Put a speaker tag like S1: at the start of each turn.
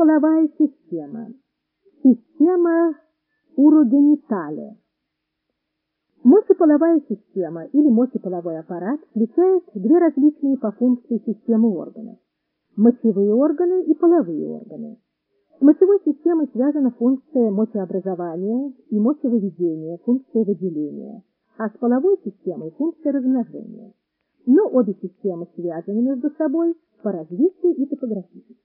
S1: Половая система. Система урогениталия. Мочеполовая система или мочеполовой аппарат включает две различные по функции системы органов – мочевые органы и половые органы. С мочевой системой связана функция мочеобразования и мочевыведения, функция выделения, а с половой системой – функция размножения. Но обе системы связаны между собой по развитию и топографически.